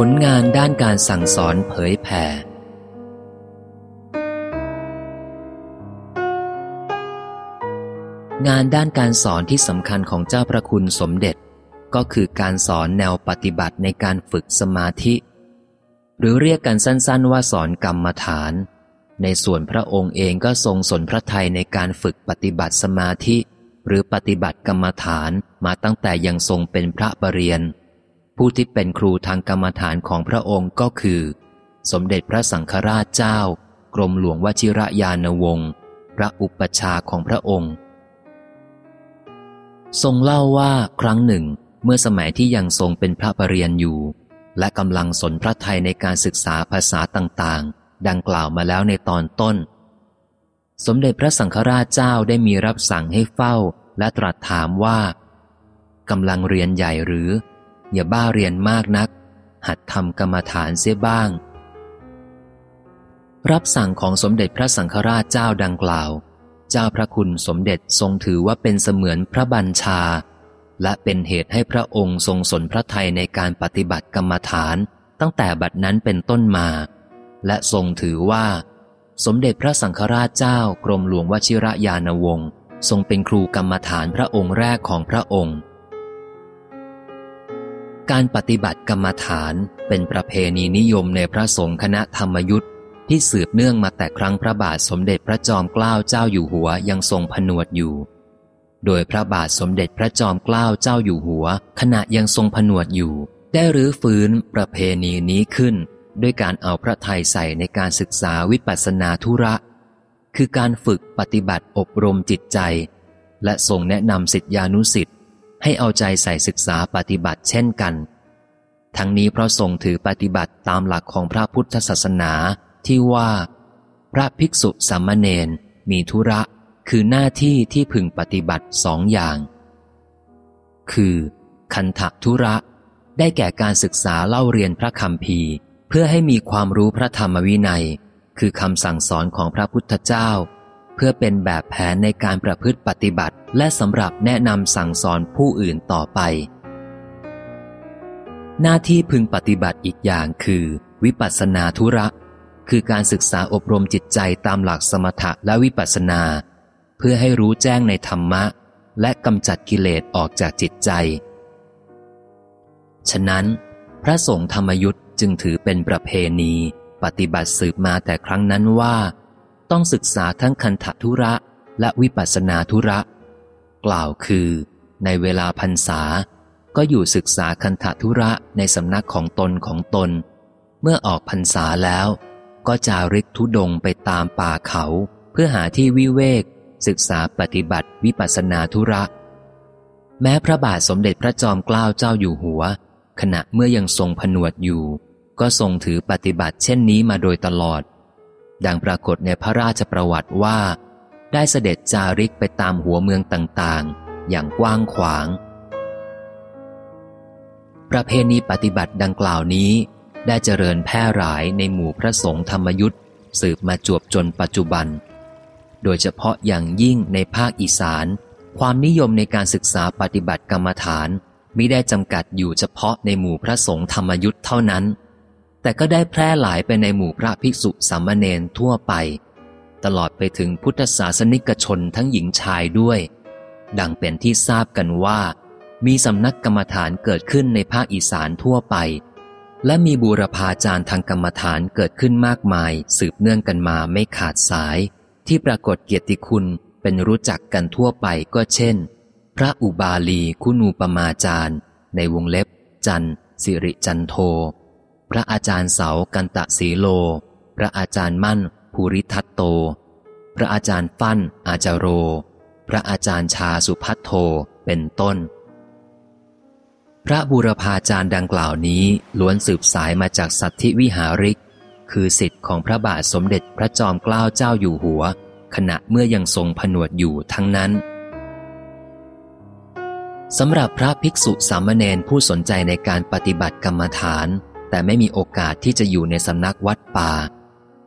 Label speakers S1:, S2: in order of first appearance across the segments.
S1: ผลงานด้านการสั่งสอนเผยแผ่ งานด้านการสอนที่สำคัญของเจ้าพระคุณสมเด็จ ก็คือการสอนแนวปฏิบัติในการฝึกสมาธิ หรือเรียกกันสั้นๆว่าสอนกรรมฐาน ในส่วนพระองค์เองก็ทรงสนพระทัยในการฝึกปฏิบัติสมาธิ หรือปฏิบัติกรรมฐานมาตั้งแต่ยังทรงเป็นพระปรริยน ผู้ที่เป็นครูทางกรรมฐานของพระองค์ก็คือ สมเด็จพระสังฆราชเจ้า กรมหลวงวชิระยานวงศ์พระอุปชาของพระองค์ ทรงเล่าว่าครั้งหนึ่ง เมื่อสมัยที่ยังทรงเป็นพระปรริยนอยู่ และกำลังสนพระไทยในการศึกษาภาษาต่างๆ ดังกล่าวมาแล้วในตอนต้น สมเด็จพระสังฆราชเจ้าได้มีรับสั่งให้เฝ้าและตรัสถามว่ากำลังเรียนใหญ่หรือ อย่าบ้าเรียนมากนัก หัดทำกรรมฐานเสียบ้าง รับสั่งของสมเด็จพระสังฆราชเจ้าดังกล่าว เจ้าพระคุณสมเด็จทรงถือว่าเป็นเสมือนพระบัญชา และเป็นเหตุให้พระองค์ทรงสนพระทัยในการปฏิบัติกรรมฐานตั้งแต่บัดนั้นเป็นต้นมา และทรงถือว่า สมเด็จพระสังฆราชเจ้ากรมหลวงวชิระยานวงศ์ทรงเป็นครูกรรมฐานพระองค์แรกของพระองค์ การปฏิบัติกรรมฐานเป็นประเพณีนิยมในพระสงฆ์คณะธรรมยุทธ์ที่สืบเนื่องมาแต่ครั้งพระบาทสมเด็จพระจอมเกล้าเจ้าอยู่หัวยังทรงผนวดอยู่ โดยพระบาทสมเด็จพระจอมเกล้าเจ้าอยู่หัว ขณะยังทรงผนวดอยู่ ได้รื้อฟื้นประเพณีนี้ขึ้น ด้วยการเอาพระไทยใส่ในการศึกษาวิปัสสนาธุระ คือการฝึกปฏิบัติอบรมจิตใจ และทรงแนะนำสิทธิานุสิทธิ ให้เอาใจใส่ศึกษาปฏิบัติเช่นกัน ทั้งนี้เพราะทรงถือปฏิบัติตามหลักของพระพุทธศาสนาที่ว่า พระภิกษุสามเณรมีธุระคือหน้าที่ที่พึงปฏิบัติสองอย่าง คือ คันถธุระ ได้แก่การศึกษาเล่าเรียนพระคำพีเพื่อให้มีความรู้พระธรรมวินัย คือคำสั่งสอนของพระพุทธเจ้า เพื่อเป็นแบบแผนในการประพฤติปฏิบัติ และสำหรับแนะนำสั่งสอนผู้อื่นต่อไป หน้าที่พึงปฏิบัติอีกอย่างคือ วิปัสสนาธุระ คือการศึกษาอบรมจิตใจตามหลักสมถะและวิปัสสนา เพื่อให้รู้แจ้งในธรรมะ และกำจัดกิเลสออกจากจิตใจ ฉะนั้น พระสงฆ์ธรรมยุทธ์จึงถือเป็นประเพณี ปฏิบัติสืบมาแต่ครั้งนั้นว่า ต้องศึกษาทั้งคันธทุระและวิปัสนาธุระ กล่าวคือ ในเวลาพรรษา ก็อยู่ศึกษาคันธทุระในสำนักของตนของตน เมื่อออกพรรษาแล้ว ก็จาริกทุดงไปตามป่าเขา เพื่อหาที่วิเวก ศึกษาปฏิบัติวิปัสนาธุระ แม้พระบาทสมเด็จพระจอมเกล้าเจ้าอยู่หัว ขณะเมื่อยังทรงผนวดอยู่ ก็ทรงถือปฏิบัติเช่นนี้มาโดยตลอด ดังปรากฏในพระราชประวัติว่า ได้เสด็จจาริกไปตามหัวเมืองต่างๆ อย่างกว้างขวาง ประเพณีปฏิบัติดังกล่าวนี้ ได้เจริญแพร่หลายในหมู่พระสงฆ์ธรรมยุทธ์สืบมาจวบจนปัจจุบัน โดยเฉพาะอย่างยิ่งในภาคอีสาน ความนิยมในการศึกษาปฏิบัติกรรมฐานมิได้จำกัดอยู่เฉพาะในหมู่พระสงฆ์ธรรมยุทธ์เท่านั้น แต่ก็ได้แพร่หลายไปในหมู่พระภิกษุสามเณรทั่วไป ตลอดไปถึงพุทธศาสนิกชนทั้งหญิงชายด้วย ดังเป็นที่ทราบกันว่า มีสำนักกรรมฐานเกิดขึ้นในภาคอีสานทั่วไป และมีบูรพาจารย์ทางกรรมฐานเกิดขึ้นมากมาย สืบเนื่องกันมาไม่ขาดสาย ที่ปรากฏเกียรติคุณเป็นรู้จักกันทั่วไปก็เช่น พระอุบาลีคุณูปมาจารย์ ในวงเล็บ จันสิริจันโท พระอาจารย์เสากันตะสีโล พระอาจารย์มั่น ภูริทัตโต พระอาจารย์ฟั่น อาจารโร พระอาจารย์ชาสุพัทโทเป็นต้น พระบูรพาจารย์ดังกล่าวนี้ล้วนสืบสายมาจากสัตธิวิหาริก คือสิทธิ์ของพระบาทสมเด็จพระจอมเกล้าเจ้าอยู่หัว ขณะเมื่อยังทรงผนวดอยู่ทั้งนั้นสำหรับพระภิกษุสามเณรผู้สนใจในการปฏิบัติกรรมฐาน แต่ไม่มีโอกาสที่จะอยู่ในสำนักวัดป่า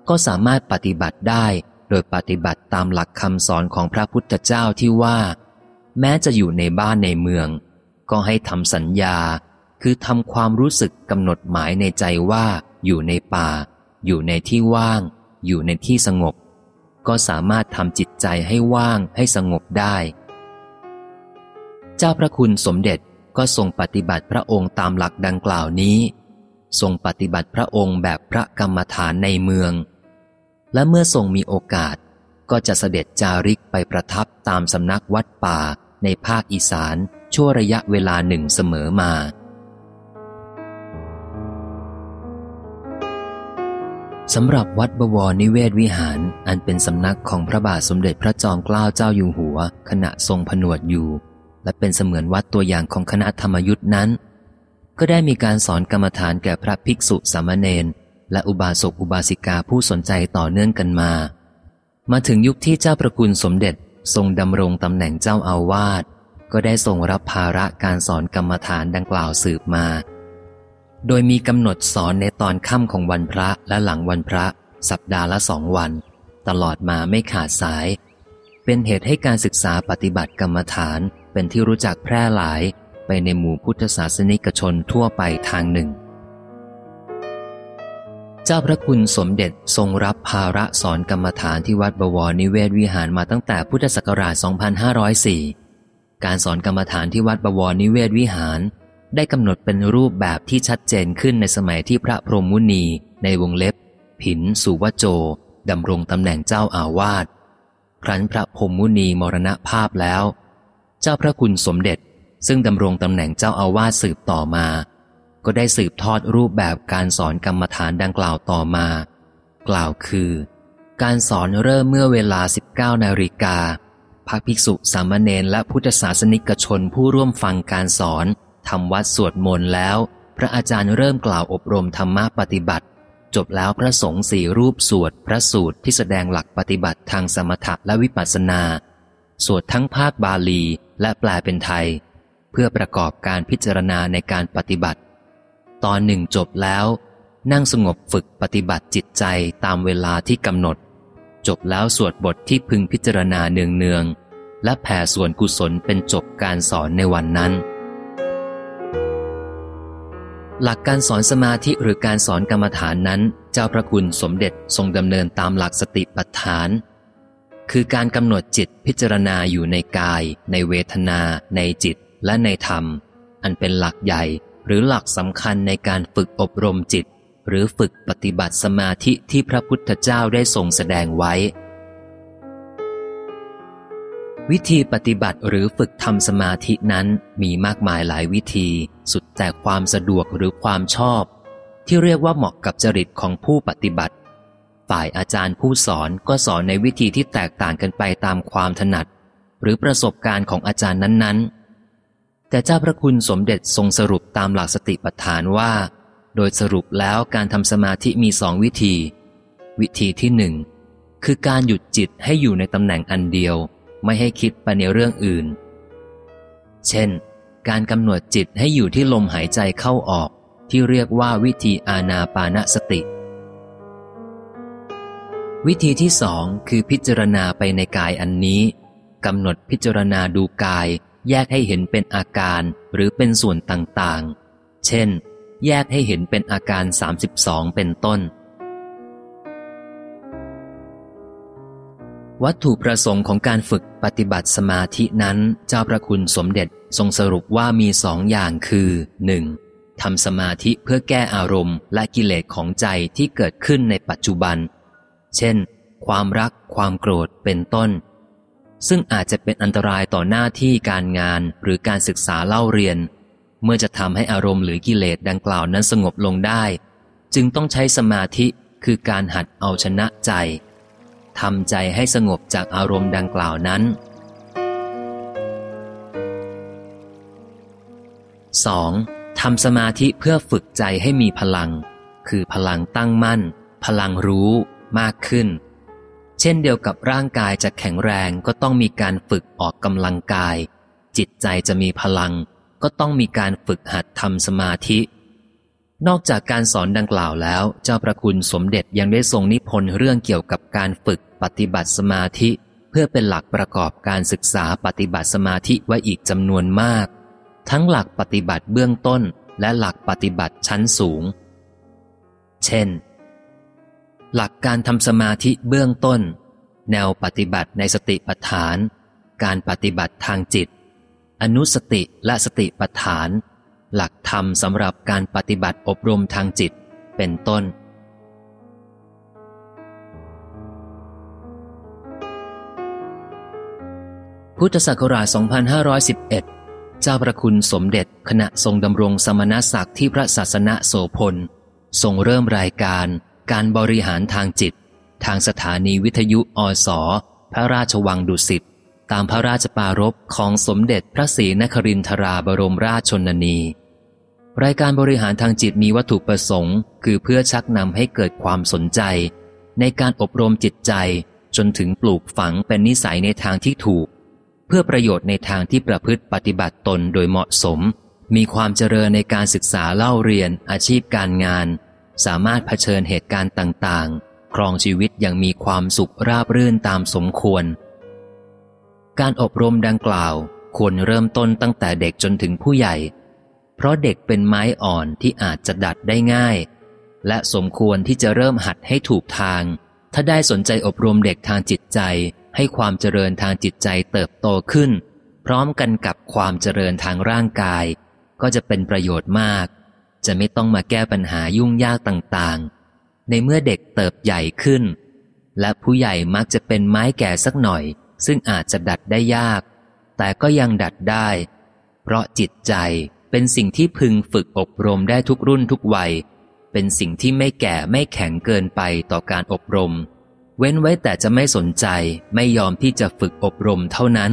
S1: ก็สามารถปฏิบัติได้โดยปฏิบัติตามหลักคำสอนของพระพุทธเจ้าที่ว่า แม้จะอยู่ในบ้านในเมือง ก็ให้ทำสัญญา คือทำความรู้สึกกำหนดหมายในใจว่า อยู่ในป่า อยู่ในที่ว่าง อยู่ในที่สงบ ก็สามารถทำจิตใจให้ว่างให้สงบได้ เจ้าพระคุณสมเด็จก็ทรงปฏิบัติพระองค์ตามหลักดังกล่าวนี้ ทรงปฏิบัติพระองค์แบบพระกรรมฐานในเมือง และเมื่อทรงมีโอกาสก็จะเสด็จจาริกไปประทับตามสำนักวัดป่าในภาคอีสานชั่วระยะเวลาหนึ่งเสมอมา สำหรับวัดบวรนิเวศวิหารอันเป็นสำนักของพระบาทสมเด็จพระจอมเกล้าเจ้าอยู่หัว ขณะทรงผนวดอยู่ และเป็นเสมือนวัดตัวอย่างของคณะธรรมยุทธ์นั้น ก็ได้มีการสอนกรรมฐานแก่พระภิกษุสามเณรและอุบาสกอุบาสิกาผู้สนใจต่อเนื่องกันมา มาถึงยุคที่เจ้าประคุณสมเด็จทรงดำรงตำแหน่งเจ้าอาวาสก็ได้ทรงรับภาระการสอนกรรมฐานดังกล่าวสืบมา โดยมีกำหนดสอนในตอนค่ำของวันพระและหลังวันพระ สัปดาห์ละสองวัน ตลอดมาไม่ขาดสาย เป็นเหตุให้การศึกษาปฏิบัติกรรมฐานเป็นที่รู้จักแพร่หลาย ไปในหมู่พุทธศาสนิกชนทั่วไปทางหนึ่ง เจ้าพระคุณสมเด็จทรงรับภาระสอนกรรมฐานที่วัดบวรนิเวศวิหารมาตั้งแต่พุทธศักราช 2504 การสอนกรรมฐานที่วัดบวรนิเวศวิหาร ได้กำหนดเป็นรูปแบบที่ชัดเจนขึ้นในสมัยที่พระพรหมมุนีในวงเล็บ ผินสุวโจดำรงตำแหน่งเจ้าอาวาสครั้นพระพรหมมุนีมรณภาพแล้ว เจ้าพระคุณสมเด็จ ซึ่งดำรงตำแหน่งเจ้าอาวาสสืบต่อมา ก็ได้สืบทอดรูปแบบการสอนกรรมฐานดังกล่าวต่อมา กล่าวคือ การสอนเริ่มเมื่อเวลา 19นาฬิกาพระภิกษุสามเณรและพุทธศาสนิกชนผู้ร่วมฟังการสอนทำวัดสวดมนต์แล้ว พระอาจารย์เริ่มกล่าวอบรมธรรมะปฏิบัติ จบแล้วพระสงฆ์สี่รูปสวดพระสูตรที่แสดงหลักปฏิบัติทางสมถะและวิปัสสนา สวดทั้งภาคบาลีและแปลเป็นไทย เพื่อประกอบการพิจารณาในการปฏิบัติ ตอนหนึ่งจบแล้ว นั่งสงบฝึกปฏิบัติจิตใจตามเวลาที่กำหนด จบแล้วสวดบทที่พึงพิจารณาเนืองๆและแผ่ส่วนกุศลเป็นจบการสอนในวันนั้น หลักการสอนสมาธิหรือการสอนกรรมฐานนั้น เจ้าพระคุณสมเด็จทรงดำเนินตามหลักสติปัฏฐานคือการกำหนดจิตพิจารณาอยู่ในกาย ในเวทนา ในจิต และในธรรม อันเป็นหลักใหญ่หรือหลักสำคัญในการฝึกอบรมจิต หรือฝึกปฏิบัติสมาธิที่พระพุทธเจ้าได้ทรงแสดงไว้ วิธีปฏิบัติหรือฝึกทำสมาธินั้นมีมากมายหลายวิธี สุดแต่ความสะดวกหรือความชอบ ที่เรียกว่าเหมาะกับจริตของผู้ปฏิบัติ ฝ่ายอาจารย์ผู้สอนก็สอนในวิธีที่แตกต่างกันไปตามความถนัด หรือประสบการณ์ของอาจารย์นั้นๆ แต่เจ้าพระคุณสมเด็จทรงสรุปตามหลักสติปัฏฐานว่า โดยสรุปแล้วการทำสมาธิมีสองวิธี วิธีที่หนึ่งคือการหยุดจิตให้อยู่ในตำแหน่งอันเดียว ไม่ให้คิดไปในเรื่องอื่น เช่น การกำหนดจิตให้อยู่ที่ลมหายใจเข้าออกที่เรียกว่าวิธีอาณาปานสติ วิธีที่สองคือพิจารณาไปในกายอันนี้กำหนดพิจารณาดูกาย แยกให้เห็นเป็นอาการหรือเป็นส่วนต่างๆ เช่น แยกให้เห็นเป็นอาการ 32 เป็นต้น วัตถุประสงค์ของการฝึกปฏิบัติสมาธินั้น เจ้าพระคุณสมเด็จทรงสรุปว่ามีสองอย่างคือ 1. ทำสมาธิเพื่อแก้อารมณ์ และกิเลสของใจที่เกิดขึ้นในปัจจุบัน เช่น ความรัก ความโกรธเป็นต้น ซึ่งอาจจะเป็นอันตรายต่อหน้าที่การงานหรือการศึกษาเล่าเรียน เมื่อจะทำให้อารมณ์หรือกิเลสดังกล่าวนั้นสงบลงได้ จึงต้องใช้สมาธิคือการหัดเอาชนะใจทำใจให้สงบจากอารมณ์ดังกล่าวนั้น 2. ทำสมาธิเพื่อฝึกใจให้มีพลัง คือพลังตั้งมั่น พลังรู้มากขึ้น เช่นเดียวกับร่างกายจะแข็งแรงก็ต้องมีการฝึกออกกำลังกาย จิตใจจะมีพลัง ก็ต้องมีการฝึกหัดทำสมาธิ นอกจากการสอนดังกล่าวแล้ว เจ้าประคุณสมเด็จยังได้ทรงนิพนธ์เรื่องเกี่ยวกับการฝึกปฏิบัติสมาธิ เพื่อเป็นหลักประกอบการศึกษาปฏิบัติสมาธิไว้อีกจำนวนมาก ทั้งหลักปฏิบัติเบื้องต้นและหลักปฏิบัติชั้นสูง เช่น หลักการทำสมาธิเบื้องต้น แนวปฏิบัติในสติปัฏฐาน การปฏิบัติทางจิต อนุสติและสติปัฏฐาน หลักธรรมสำหรับการปฏิบัติอบรมทางจิต เป็นต้น พุทธศักราช 2511 เจ้าประคุณสมเด็จขณะทรงดำรงสมณศักดิ์ที่พระศาสนาโสพลทรงเริ่มรายการ การบริหารทางจิต ทางสถานีวิทยุอสอพระราชวังดุสิต ตามพระราชปารภของสมเด็จพระศรีนครินทราบรมราชชนนี รายการบริหารทางจิตมีวัตถุประสงค์ คือเพื่อชักนำให้เกิดความสนใจ ในการอบรมจิตใจจนถึงปลูกฝังเป็นนิสัยในทางที่ถูก เพื่อประโยชน์ในทางที่ประพฤติปฏิบัติตนโดยเหมาะสม มีความเจริญในการศึกษาเล่าเรียนอาชีพการงาน สามารถเผชิญเหตุการณ์ต่างๆ ครองชีวิตอย่างมีความสุขราบรื่นตามสมควร การอบรมดังกล่าวควรเริ่มต้นตั้งแต่เด็กจนถึงผู้ใหญ่ เพราะเด็กเป็นไม้อ่อนที่อาจจะดัดได้ง่าย และสมควรที่จะเริ่มหัดให้ถูกทาง ถ้าได้สนใจอบรมเด็กทางจิตใจ ให้ความเจริญทางจิตใจเติบโตขึ้น พร้อมกันกับความเจริญทางร่างกาย ก็จะเป็นประโยชน์มาก จะไม่ต้องมาแก้ปัญหายุ่งยากต่างๆ ในเมื่อเด็กเติบใหญ่ขึ้น และผู้ใหญ่มักจะเป็นไม้แก่สักหน่อย ซึ่งอาจจะดัดได้ยาก แต่ก็ยังดัดได้ เพราะจิตใจเป็นสิ่งที่พึงฝึกอบรมได้ทุกรุ่นทุกวัย เป็นสิ่งที่ไม่แก่ไม่แข็งเกินไปต่อการอบรม เว้นไว้แต่จะไม่สนใจไม่ยอมที่จะฝึกอบรมเท่านั้น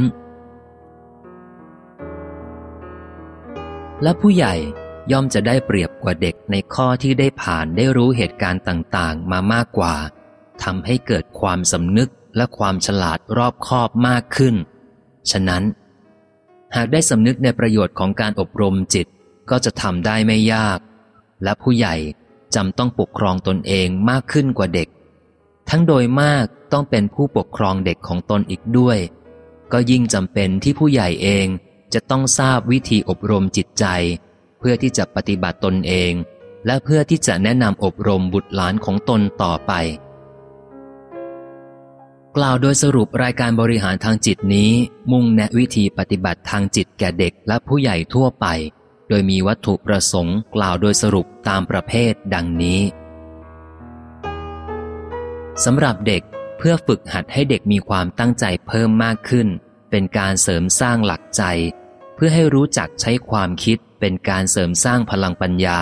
S1: และผู้ใหญ่ ย่อมจะได้เปรียบกว่าเด็กในข้อที่ได้ผ่านได้รู้เหตุการณ์ต่างๆ มามากกว่าทำให้เกิดความสำนึกและความฉลาดรอบคอบมากขึ้น ฉะนั้น หากได้สำนึกในประโยชน์ของการอบรมจิตก็จะทำได้ไม่ยาก และผู้ใหญ่จำต้องปกครองตนเองมากขึ้นกว่าเด็ก ทั้งโดยมากต้องเป็นผู้ปกครองเด็กของตนอีกด้วย ก็ยิ่งจำเป็นที่ผู้ใหญ่เองจะต้องทราบวิธีอบรมจิตใจ พื่อที่จะปฏิบัติตนเอง และเพื่อที่จะแนะนำอบรมบุตรหลานของตนต่อไป กล่าวโดยสรุปรายการบริหารทางจิตนี้ มุ่งแนะวิธีปฏิบัติทางจิตแก่เด็กและผู้ใหญ่ทั่วไป โดยมีวัตถุประสงค์ กล่าวโดยสรุปตามประเภทดังนี้สำหรับเด็กเพื่อฝึกหัดให้เด็กมีความตั้งใจเพิ่มมากขึ้น เป็นการเสริมสร้างหลักใจ เพื่อให้รู้จักใช้ความคิด เป็นการเสริมสร้างพลังปัญญา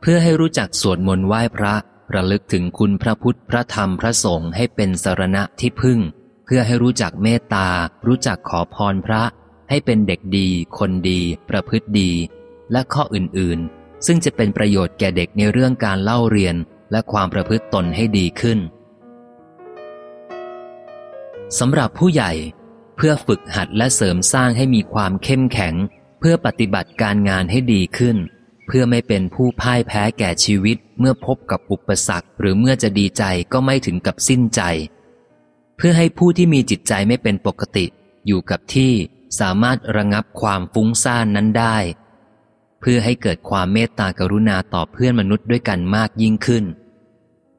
S1: เพื่อให้รู้จักสวดมนต์ไหว้พระระลึกถึงคุณพระพุทธพระธรรมพระสงฆ์ให้เป็นสารณะที่พึ่ง เพื่อให้รู้จักเมตตา รู้จักขอพรพระ ให้เป็นเด็กดี คนดี ประพฤติดี และข้ออื่นๆ ซึ่งจะเป็นประโยชน์แก่เด็กในเรื่องการเล่าเรียนและความประพฤติตนให้ดีขึ้นสำหรับผู้ใหญ่เพื่อฝึกหัดและเสริมสร้างให้มีความเข้มแข็ง เพื่อปฏิบัติการงานให้ดีขึ้น เพื่อไม่เป็นผู้พ่ายแพ้แก่ชีวิตเมื่อพบกับอุปสรรค หรือเมื่อจะดีใจก็ไม่ถึงกับสิ้นใจ เพื่อให้ผู้ที่มีจิตใจไม่เป็นปกติ อยู่กับที่สามารถระงับความฟุ้งซ่านนั้นได้ เพื่อให้เกิดความเมตตากรุณาต่อเพื่อนมนุษย์ด้วยกันมากยิ่งขึ้น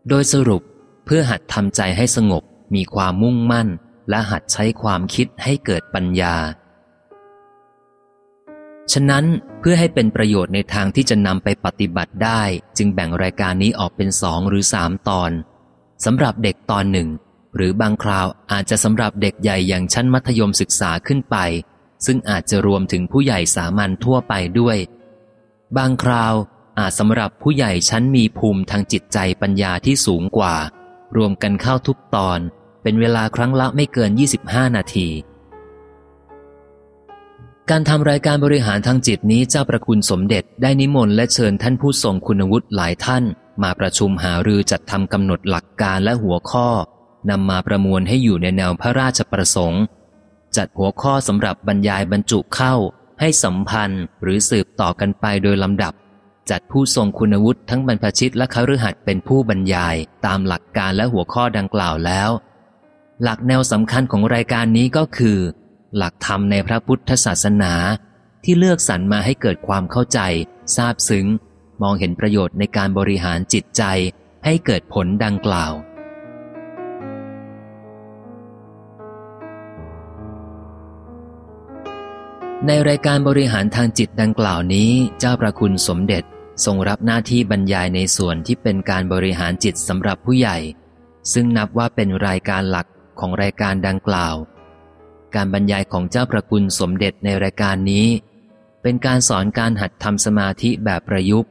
S1: โดยสรุปเพื่อหัดทำใจให้สงบมีความมุ่งมั่น และหัดใช้ความคิดให้เกิดปัญญา ฉะนั้นเพื่อให้เป็นประโยชน์ในทางที่จะนำไปปฏิบัติได้ จึงแบ่งรายการนี้ออกเป็นสองหรือสามตอนสำหรับเด็กตอนหนึ่ง หรือบางคราวอาจจะสำหรับเด็กใหญ่อย่างชั้นมัธยมศึกษาขึ้นไป ซึ่งอาจจะรวมถึงผู้ใหญ่สามัญทั่วไปด้วย บางคราวอาจสำหรับผู้ใหญ่ชั้นมีภูมิทางจิตใจปัญญาที่สูงกว่า รวมกันเข้าทุกตอน เป็นเวลาครั้งละไม่เกิน 25 นาที การทำรายการบริหารทางจิตนี้เจ้าประคุณสมเด็จได้นิมนต์และเชิญท่านผู้ทรงคุณวุฒิหลายท่าน มาประชุมหารือจัดทำกำหนดหลักการและหัวข้อนำมาประมวลให้อยู่ในแนวพระราชประสงค์ จัดหัวข้อสำหรับบรรยายบรรจุเข้า ให้สัมพันธ์หรือสืบต่อกันไปโดยลำดับ จัดผู้ทรงคุณวุฒิทั้งบรรพชิตและคฤหัสถ์เป็นผู้บรรยายตามหลักการและหัวข้อดังกล่าวแล้ว หลักแนวสำคัญของรายการนี้ก็คือ หลักธรรมในพระพุทธศาสนา ที่เลือกสรรมาให้เกิดความเข้าใจ ทราบซึ้ง มองเห็นประโยชน์ในการบริหารจิตใจให้เกิดผลดังกล่าว ในรายการบริหารทางจิตดังกล่าวนี้ เจ้าประคุณสมเด็จทรงรับหน้าที่บรรยายในส่วนที่เป็นการบริหารจิตสำหรับผู้ใหญ่ ซึ่งนับว่าเป็นรายการหลักของรายการดังกล่าว การบรรยายของเจ้าประคุณสมเด็จในรายการนี้ เป็นการสอนการหัดทำสมาธิแบบประยุกต์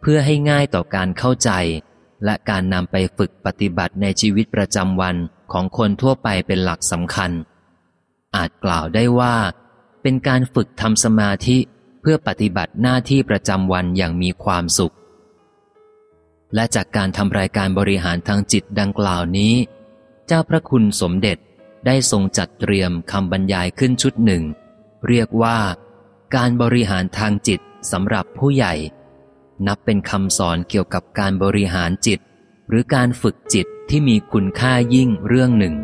S1: เพื่อให้ง่ายต่อการเข้าใจ และการนำไปฝึกปฏิบัติในชีวิตประจำวันของคนทั่วไปเป็นหลักสำคัญ อาจกล่าวได้ว่า เป็นการฝึกทำสมาธิเพื่อปฏิบัติหน้าที่ประจำวันอย่างมีความสุข และจากการทำรายการบริหารทางจิตดังกล่าวนี้ เจ้าพระคุณสมเด็จ ได้ทรงจัดเตรียมคำบรรยายขึ้นชุดหนึ่ง เรียกว่า การบริหารทางจิตสำหรับผู้ใหญ่ นับเป็นคำสอนเกี่ยวกับการบริหารจิต หรือการฝึกจิตที่มีคุณค่ายิ่งเรื่องหนึ่ง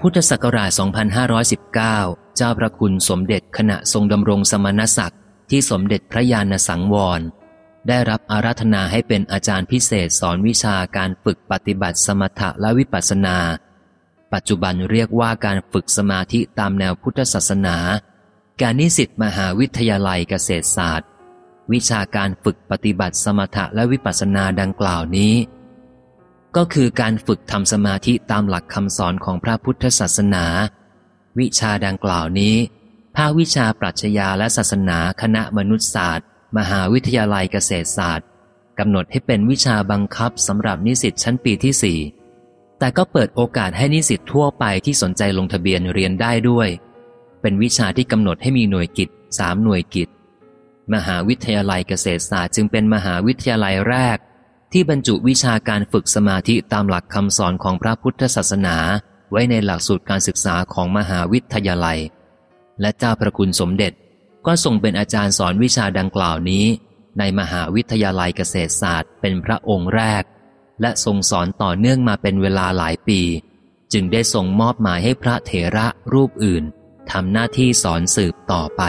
S1: พุทธศักราช 2519 เจ้าพระคุณสมเด็จขณะทรงดำรงสมณศักดิ์ที่สมเด็จพระญาณสังวร ได้รับอาราธนาให้เป็นอาจารย์พิเศษสอนวิชาการฝึกปฏิบัติสมถะและวิปัสสนา ปัจจุบันเรียกว่าการฝึกสมาธิตามแนวพุทธศาสนา การนิสิตมหาวิทยาลัยเกษตรศาสตร์ วิชาการฝึกปฏิบัติสมถะและวิปัสสนาดังกล่าวนี้ ก็คือการฝึกทำสมาธิตามหลักคำสอนของพระพุทธศาสนา วิชาดังกล่าวนี้ภาควิชาปรัชญาและศาสนาคณะมนุษยศาสตร์ มหาวิทยาลัยเกษตรศาสตร์กำหนดให้เป็นวิชาบังคับสำหรับนิสิตชั้นปีที่สี่แต่ก็เปิดโอกาสให้นิสิตทั่วไปที่สนใจลงทะเบียนเรียนได้ด้วย เป็นวิชาที่กำหนดให้มีหน่วยกิจสามหน่วยกิจ มหาวิทยาลัยเกษตรศาสตร์จึงเป็นมหาวิทยาลัยแรก ที่บรรจุวิชาการฝึกสมาธิตามหลักคำสอนของพระพุทธศาสนา ไว้ในหลักสูตรการศึกษาของมหาวิทยาลัย และเจ้าพระคุณสมเด็จ ก็ทรงเป็นอาจารย์สอนวิชาดังกล่าวนี้ ในมหาวิทยาลัยเกษตรศาสตร์เป็นพระองค์แรก และทรงสอนต่อเนื่องมาเป็นเวลาหลายปี จึงได้ทรงมอบหมายให้พระเถระรูปอื่นทำหน้าที่สอนสืบต่อไป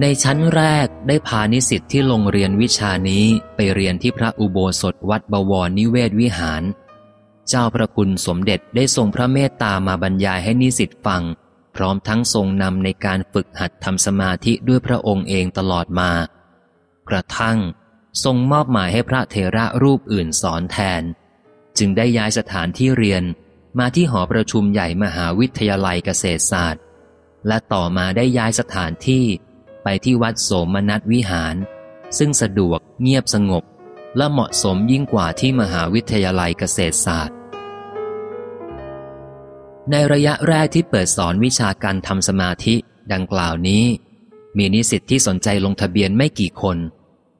S1: ในชั้นแรกได้พานิสิตที่ลงเรียนวิชานี้ไปเรียนที่พระอุโบสถวัดบวรนิเวศวิหาร เจ้าพระคุณสมเด็จได้ทรงพระเมตตามาบรรยายให้นิสิตฟัง พร้อมทั้งทรงนำในการฝึกหัดทำสมาธิด้วยพระองค์เองตลอดมา กระทั่ง ทรงมอบหมายให้พระเถระรูปอื่นสอนแทน จึงได้ย้ายสถานที่เรียนมาที่หอประชุมใหญ่มหาวิทยาลัยเกษตรศาสตร์ และต่อมาได้ย้ายสถานที่ไปที่วัดโสมนัสวิหาร ซึ่งสะดวกเงียบสงบ และเหมาะสมยิ่งกว่าที่มหาวิทยาลัยเกษตรศาสตร์ ในระยะแรกที่เปิดสอนวิชาการทำสมาธิดังกล่าวนี้ มีนิสิตที่สนใจลงทะเบียนไม่กี่คน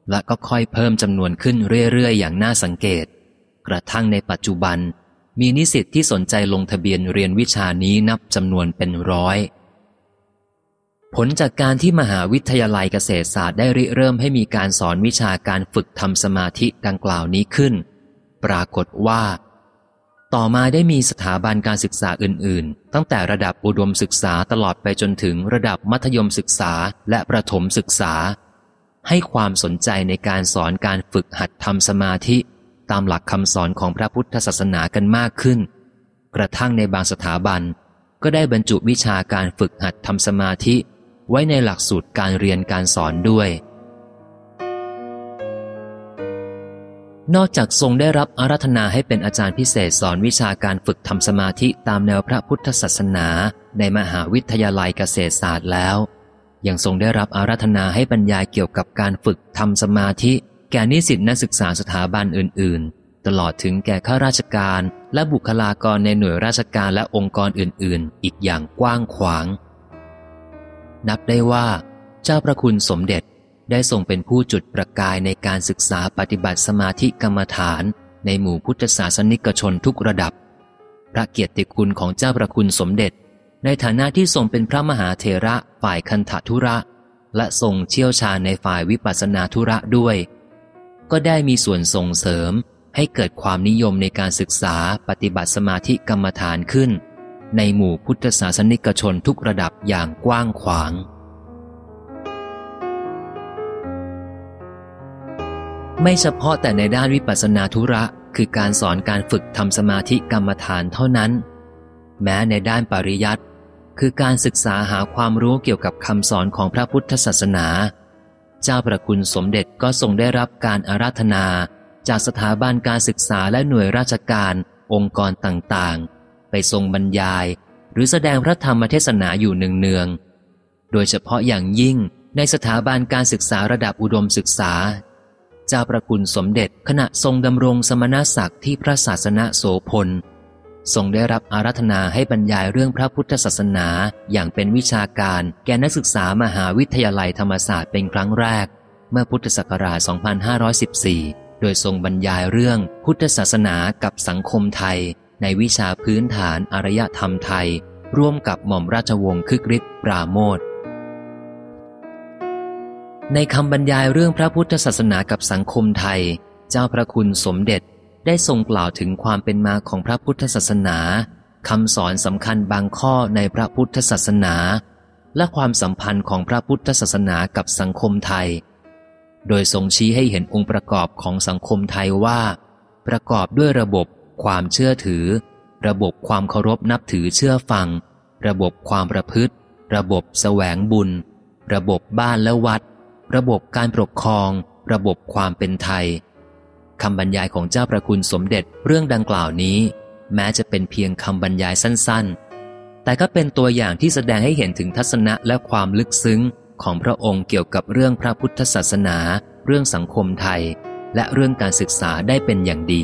S1: และก็ค่อยเพิ่มจำนวนขึ้นเรื่อย ๆ อย่างน่าสังเกต กระทั่งในปัจจุบัน มีนิสิตที่สนใจลงทะเบียนเรียนวิชานี้นับจำนวนเป็นร้อย ผลจากการที่มหาวิทยาลัยเกษตรศาสตร์ได้ริเริ่มให้มีการสอนวิชาการฝึกทำสมาธิดังกล่าวนี้ขึ้น ปรากฏว่า ต่อมาได้มีสถาบันการศึกษาอื่น ๆ ตั้งแต่ระดับอุดมศึกษาตลอดไปจนถึงระดับมัธยมศึกษาและประถมศึกษา ให้ความสนใจในการสอนการฝึกหัดทำสมาธิ ตามหลักคำสอนของพระพุทธศาสนากันมากขึ้น กระทั่งในบางสถาบัน ก็ได้บรรจุวิชาการฝึกหัดทำสมาธิ ไว้ในหลักสูตรการเรียนการสอนด้วย นอกจากทรงได้รับอารัธนาให้เป็นอาจารย์พิเศษสอนวิชาการฝึกทำสมาธิตามแนวพระพุทธศาสนาในมหาวิทยาลัยเกษตรศาสตร์แล้ว ยังทรงได้รับอารัธนาให้บรรยายเกี่ยวกับการฝึกทำสมาธิ แก่นิสิตนักศึกษาสถาบันอื่น ๆ ตลอดถึงแก่ข้าราชการ และบุคลากรในหน่วยราชการและองค์กรอื่น ๆ อีกอย่างกว้างขวาง นับได้ว่า เจ้าพระคุณสมเด็จ ได้ทรงเป็นผู้จุดประกายในการศึกษาปฏิบัติสมาธิกรรมฐานในหมู่พุทธศาสนิกชนทุกระดับ พระเกียรติคุณของเจ้าพระคุณสมเด็จ ในฐานะที่ทรงเป็นพระมหาเถระฝ่ายคันธทุระ และทรงเชี่ยวชาญในฝ่ายวิปัสสนาธุระด้วย ก็ได้มีส่วนส่งเสริมให้เกิดความนิยมในการศึกษาปฏิบัติสมาธิกรรมฐานขึ้น ในหมู่พุทธศาสนิกชนทุกระดับอย่างกว้างขวาง ไม่เฉพาะแต่ในด้านวิปัสสนาธุระ คือการสอนการฝึกทำสมาธิกรรมฐานเท่านั้น แม้ในด้านปริยัติ คือการศึกษาหาความรู้เกี่ยวกับคำสอนของพระพุทธศาสนา เจ้าประคุณสมเด็จก็ทรงได้รับการอาราธนา จากสถาบันการศึกษาและหน่วยราชการ องค์กรต่างๆ ไปทรงบรรยาย หรือแสดงพระธรรมเทศนาอยู่เนืองๆโดยเฉพาะอย่างยิ่งในสถาบันการศึกษาระดับอุดมศึกษา เจ้าประคุณสมเด็จขณะทรงดำรงสมณศักดิ์ที่พระศาสนาโสพลทรงได้รับอารัธนาให้บรรยายเรื่องพระพุทธศาสนาอย่างเป็นวิชาการแก่นักศึกษามหาวิทยาลัยธรรมศาสตร์เป็นครั้งแรก เมื่อพุทธศักราช 2514 โดยทรงบรรยายเรื่องพุทธศาสนากับสังคมไทย ในวิชาพื้นฐานอารยธรรมไทย ร่วมกับหม่อมราชวงศ์คึกฤทธิ์ปราโมท ในคำบรรยายเรื่องพระพุทธศาสนากับสังคมไทย เจ้าพระคุณสมเด็จได้ทรงกล่าวถึงความเป็นมาของพระพุทธศาสนาคำสอนสำคัญบางข้อในพระพุทธศาสนา และความสัมพันธ์ของพระพุทธศาสนากับสังคมไทย โดยทรงชี้ให้เห็นองค์ประกอบของสังคมไทยว่า ประกอบด้วยระบบ ความเชื่อถือ ระบบความเคารพนับถือเชื่อฟัง ระบบความประพฤติ ระบบแสวงบุญ ระบบบ้านและวัด ระบบการปกครอง ระบบความเป็นไทยคำบรรยายของเจ้าประคุณสมเด็จเรื่องดังกล่าวนี้ แม้จะเป็นเพียงคำบรรยายสั้น ๆ แต่ก็เป็นตัวอย่างที่แสดงให้เห็นถึงทัศนะและความลึกซึ้งของพระองค์เกี่ยวกับเรื่องพระพุทธศาสนา เรื่องสังคมไทย และเรื่องการศึกษาได้เป็นอย่างดี